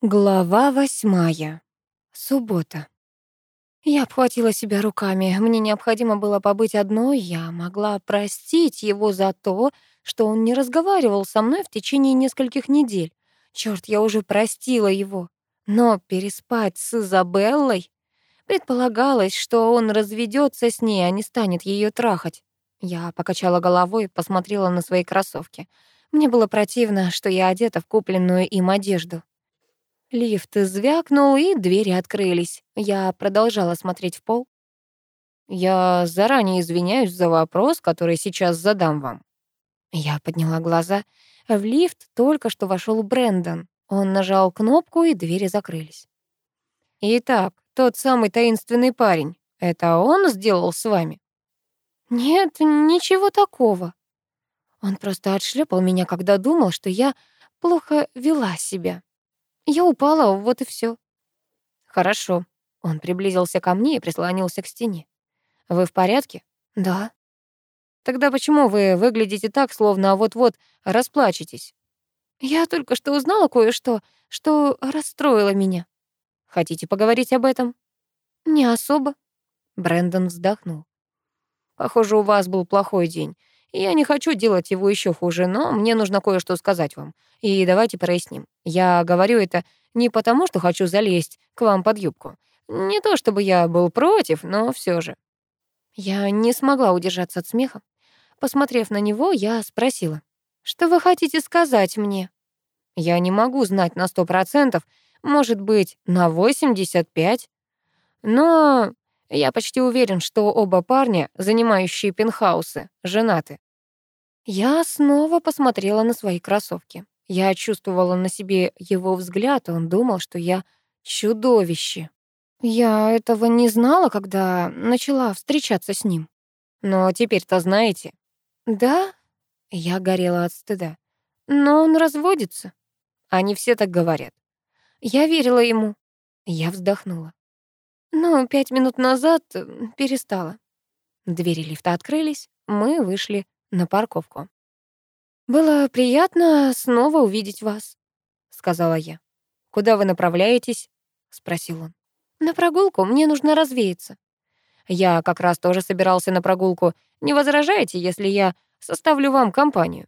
Глава восьмая. Суббота. Я обхватила себя руками. Мне необходимо было побыть одной. Я могла простить его за то, что он не разговаривал со мной в течение нескольких недель. Чёрт, я уже простила его. Но переспать с Изабеллой? Предполагалось, что он разведется с ней, а не станет ее трахать. Я покачала головой и посмотрела на свои кроссовки. Мне было противно, что я одета в купленную им одежду. Лифт звякнул, и двери открылись. Я продолжала смотреть в пол. «Я заранее извиняюсь за вопрос, который сейчас задам вам». Я подняла глаза. В лифт только что вошел Брэндон. Он нажал кнопку, и двери закрылись. «Итак, тот самый таинственный парень, это он сделал с вами?» «Нет, ничего такого». Он просто отшлепал меня, когда думал, что я плохо вела себя. Я упала, вот и все. Хорошо. Он приблизился ко мне и прислонился к стене. Вы в порядке? Да. Тогда почему вы выглядите так, словно вот-вот расплачетесь? Я только что узнала кое-что, что расстроило меня. Хотите поговорить об этом? Не особо. Брэндон вздохнул. Похоже, у вас был плохой день. Я не хочу делать его еще хуже, но мне нужно кое-что сказать вам. И давайте проясним. Я говорю это не потому, что хочу залезть к вам под юбку. Не то чтобы я был против, но все же. Я не смогла удержаться от смеха. Посмотрев на него, я спросила, «Что вы хотите сказать мне?» Я не могу знать на сто процентов, может быть, на восемьдесят пять. Но я почти уверен, что оба парня, занимающие пентхаусы, женаты. Я снова посмотрела на свои кроссовки. Я чувствовала на себе его взгляд, и он думал, что я чудовище. Я этого не знала, когда начала встречаться с ним. Но теперь-то знаете. Да, я горела от стыда. Но он разводится. Они все так говорят. Я верила ему. Я вздохнула. Но пять минут назад перестала. Двери лифта открылись, мы вышли на парковку. «Было приятно снова увидеть вас», — сказала я. «Куда вы направляетесь?» — спросил он. «На прогулку, мне нужно развеяться». «Я как раз тоже собирался на прогулку. Не возражаете, если я составлю вам компанию?»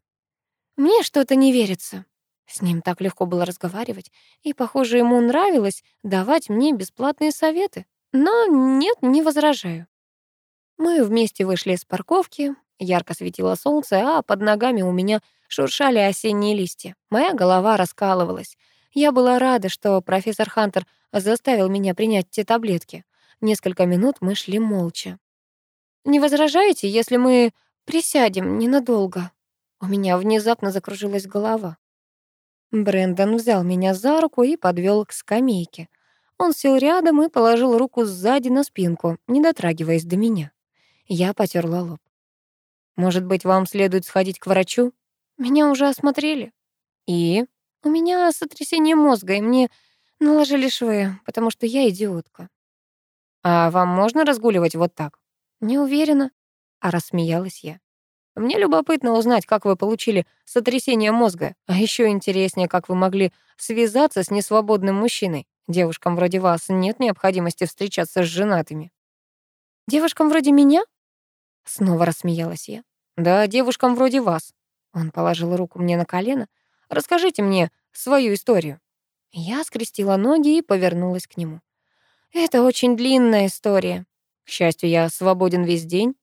«Мне что-то не верится». С ним так легко было разговаривать, и, похоже, ему нравилось давать мне бесплатные советы. Но нет, не возражаю. Мы вместе вышли из парковки, ярко светило солнце, а под ногами у меня шуршали осенние листья. Моя голова раскалывалась. Я была рада, что профессор Хантер заставил меня принять те таблетки. Несколько минут мы шли молча. «Не возражаете, если мы присядем ненадолго?» У меня внезапно закружилась голова. Брэндон взял меня за руку и подвел к скамейке. Он сел рядом и положил руку сзади на спинку, не дотрагиваясь до меня. Я потерла лоб. «Может быть, вам следует сходить к врачу? Меня уже осмотрели. И? У меня сотрясение мозга, и мне наложили швы, потому что я идиотка». «А вам можно разгуливать вот так?» «Не уверена», — а рассмеялась я. «Мне любопытно узнать, как вы получили сотрясение мозга, а еще интереснее, как вы могли связаться с несвободным мужчиной. Девушкам вроде вас нет необходимости встречаться с женатыми. Девушкам вроде меня? Снова рассмеялась я. Да, девушкам вроде вас. Он положил руку мне на колено. Расскажите мне свою историю. Я скрестила ноги и повернулась к нему. Это очень длинная история. К счастью, я свободен весь день.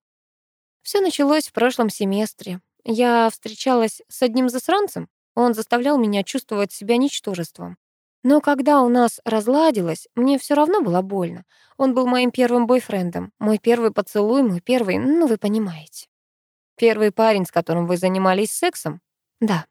Все началось в прошлом семестре. Я встречалась с одним засранцем. Он заставлял меня чувствовать себя ничтожеством. Но когда у нас разладилось, мне все равно было больно. Он был моим первым бойфрендом, мой первый поцелуй, мой первый, ну, вы понимаете. Первый парень, с которым вы занимались сексом? Да.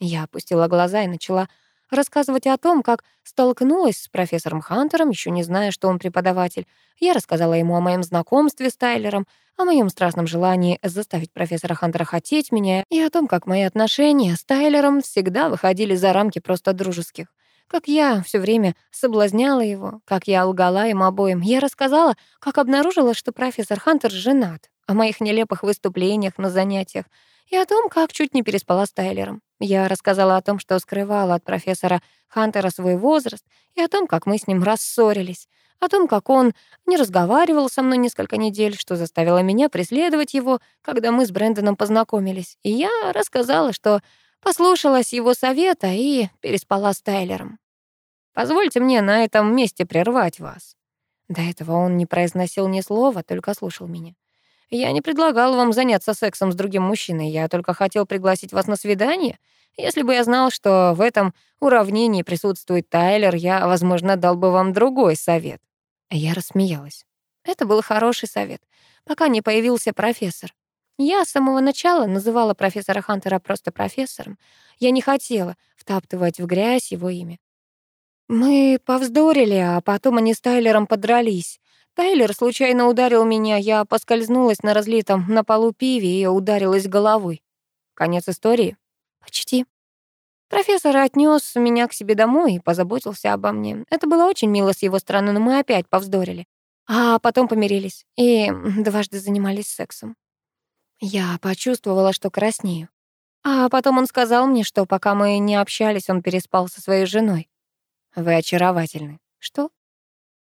Я опустила глаза и начала рассказывать о том, как столкнулась с профессором Хантером, еще не зная, что он преподаватель. Я рассказала ему о моем знакомстве с Тайлером, о моем страстном желании заставить профессора Хантера хотеть меня и о том, как мои отношения с Тайлером всегда выходили за рамки просто дружеских. Как я все время соблазняла его, как я лгала им обоим. Я рассказала, как обнаружила, что профессор Хантер женат, о моих нелепых выступлениях на занятиях и о том, как чуть не переспала с Тайлером. Я рассказала о том, что скрывала от профессора Хантера свой возраст, и о том, как мы с ним рассорились, о том, как он не разговаривал со мной несколько недель, что заставило меня преследовать его, когда мы с Брэндоном познакомились. И я рассказала, что послушалась его совета и переспала с Тайлером. Позвольте мне на этом месте прервать вас. До этого он не произносил ни слова, только слушал меня. Я не предлагал вам заняться сексом с другим мужчиной, я только хотел пригласить вас на свидание. Если бы я знал, что в этом уравнении присутствует Тайлер, я, возможно, дал бы вам другой совет». Я рассмеялась. Это был хороший совет, пока не появился профессор. Я с самого начала называла профессора Хантера просто профессором. Я не хотела втаптывать в грязь его имя. Мы повздорили, а потом они с Тайлером подрались. Тайлер случайно ударил меня, я поскользнулась на разлитом на полу пиве и ударилась головой. Конец истории? Почти. Профессор отнес меня к себе домой и позаботился обо мне. Это было очень мило с его стороны, но мы опять повздорили. А потом помирились и дважды занимались сексом. Я почувствовала, что краснею. А потом он сказал мне, что пока мы не общались, он переспал со своей женой. Вы очаровательны. Что?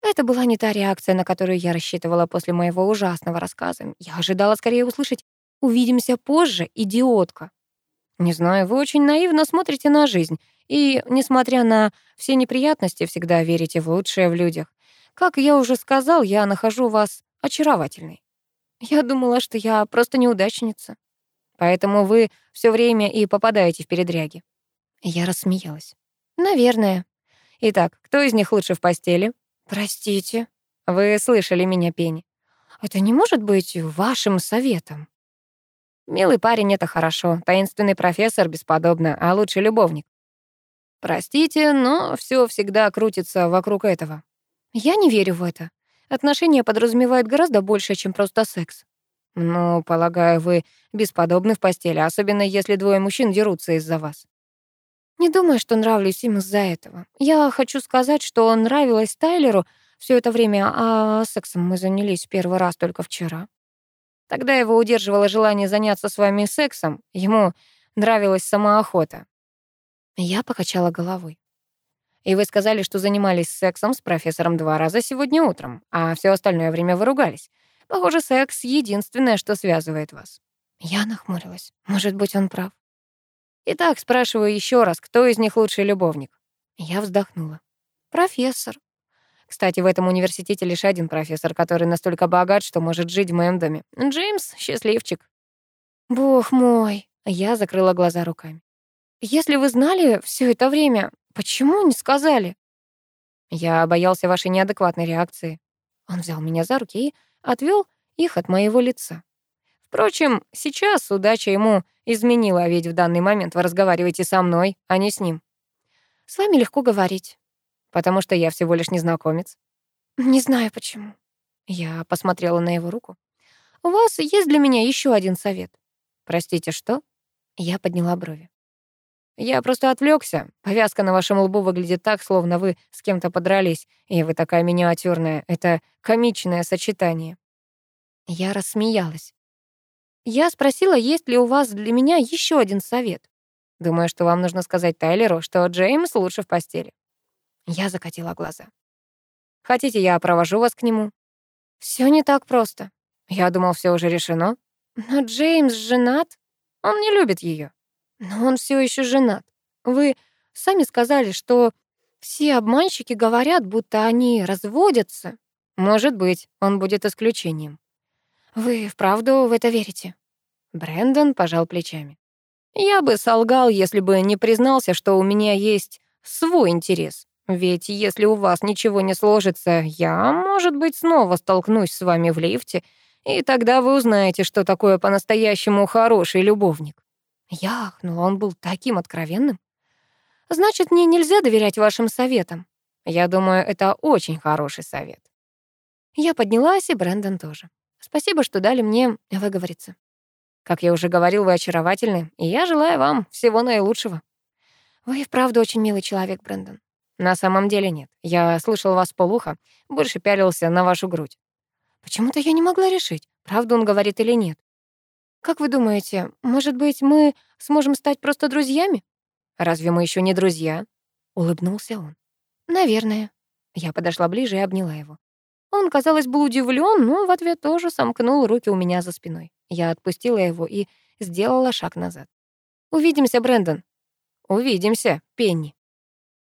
Это была не та реакция, на которую я рассчитывала после моего ужасного рассказа. Я ожидала скорее услышать «увидимся позже, идиотка». Не знаю, вы очень наивно смотрите на жизнь, и, несмотря на все неприятности, всегда верите в лучшее в людях. Как я уже сказал, я нахожу вас очаровательной. Я думала, что я просто неудачница. Поэтому вы все время и попадаете в передряги. Я рассмеялась. Наверное. Итак, кто из них лучше в постели? «Простите». «Вы слышали меня, Пенни. Это не может быть вашим советом». «Милый парень — это хорошо. Таинственный профессор — бесподобно, а лучше любовник». «Простите, но все всегда крутится вокруг этого». «Я не верю в это. Отношения подразумевают гораздо больше, чем просто секс». «Ну, полагаю, вы бесподобны в постели, особенно если двое мужчин дерутся из-за вас». Не думаю, что нравлюсь им из-за этого. Я хочу сказать, что нравилось Тайлеру все это время, а сексом мы занялись первый раз только вчера. Тогда его удерживало желание заняться с вами сексом, ему нравилась сама охота. Я покачала головой. И вы сказали, что занимались сексом с профессором два раза сегодня утром, а все остальное время вы ругались. Похоже, секс — единственное, что связывает вас. Я нахмурилась. Может быть, он прав. Итак, спрашиваю еще раз, кто из них лучший любовник? Я вздохнула. Профессор. Кстати, в этом университете лишь один профессор, который настолько богат, что может жить в моем доме. Джеймс — счастливчик. Бог мой. Я закрыла глаза руками. Если вы знали все это время, почему не сказали? Я боялся вашей неадекватной реакции. Он взял меня за руки и отвел их от моего лица. Впрочем, сейчас удача ему изменила, ведь в данный момент вы разговариваете со мной, а не с ним. С вами легко говорить, потому что я всего лишь незнакомец. Не знаю почему. Я посмотрела на его руку. У вас есть для меня еще один совет. Простите, что? Я подняла брови. Я просто отвлекся. Повязка на вашем лбу выглядит так, словно вы с кем-то подрались, и вы такая миниатюрная. Это комичное сочетание. Я рассмеялась. Я спросила, есть ли у вас для меня еще один совет. Думаю, что вам нужно сказать Тайлеру, что Джеймс лучше в постели. Я закатила глаза. Хотите, я провожу вас к нему? Все не так просто. Я думал, все уже решено. Но Джеймс женат. Он не любит ее. Но он все еще женат. Вы сами сказали, что все обманщики говорят, будто они разводятся. Может быть, он будет исключением. Вы вправду в это верите? Брэндон пожал плечами. Я бы солгал, если бы не признался, что у меня есть свой интерес. Ведь если у вас ничего не сложится, я, может быть, снова столкнусь с вами в лифте, и тогда вы узнаете, что такое по-настоящему хороший любовник. Я ахнула, он был таким откровенным. Значит, мне нельзя доверять вашим советам. Я думаю, это очень хороший совет. Я поднялась, и Брэндон тоже. Спасибо, что дали мне выговориться. Как я уже говорил, вы очаровательны, и я желаю вам всего наилучшего. Вы и вправду очень милый человек, Брэндон. На самом деле нет. Я слышал вас полуха, больше пялился на вашу грудь. Почему-то я не могла решить, правду он говорит или нет. Как вы думаете, может быть, мы сможем стать просто друзьями? Разве мы еще не друзья? Улыбнулся он. Наверное. Я подошла ближе и обняла его. Он, казалось, был удивлен, но в ответ тоже сомкнул руки у меня за спиной. Я отпустила его и сделала шаг назад. «Увидимся, Брэндон». «Увидимся, Пенни».